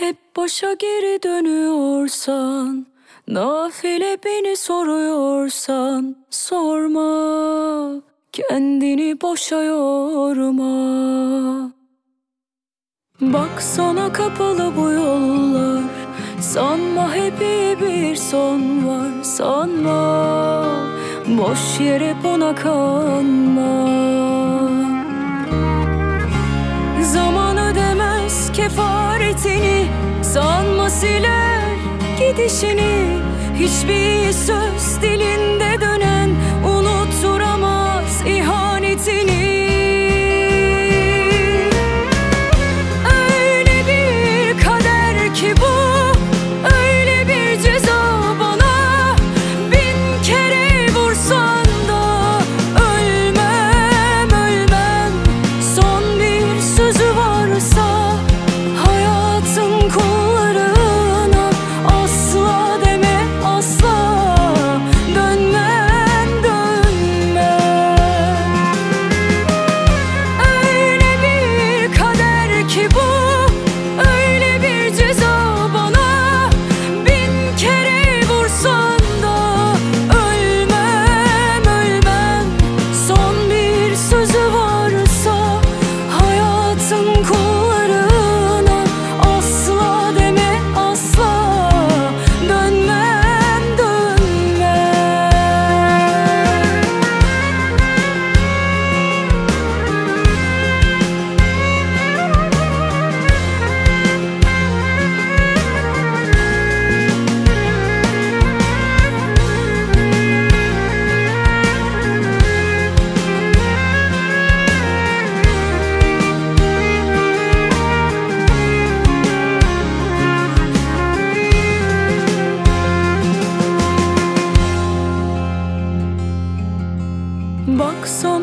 Hep başa geri dönüyorsan Nafile beni soruyorsan Sorma. Kendini boşa yorma. Bak sana kapalı bu yollar. Sanma hep iyi bir son var Sanma. Boş yere buna kanma kefaretini Sanma siler gidişini Hiçbir söz dilinde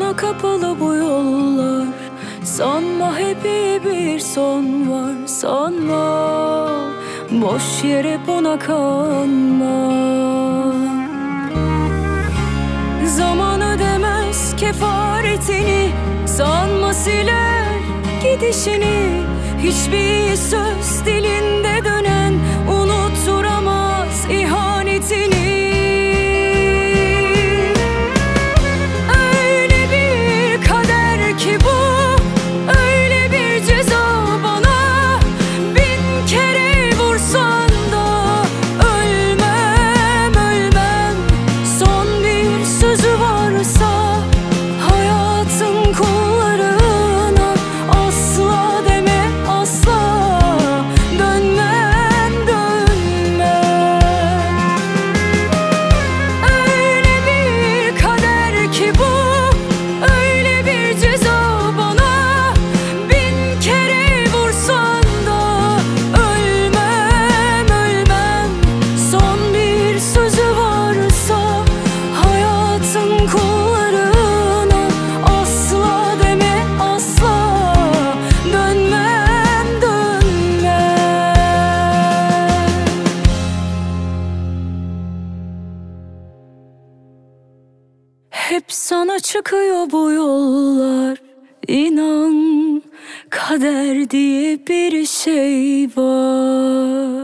sana kapalı bu yollar. Sanma hep iyi bir son var Sanma. Boş yere buna kanma. Zaman ödemez kefaretini Sanma siler gidişini. Hiçbir söz dilinde Hep sana çıkıyor bu yollar. İnan kader diye bir şey var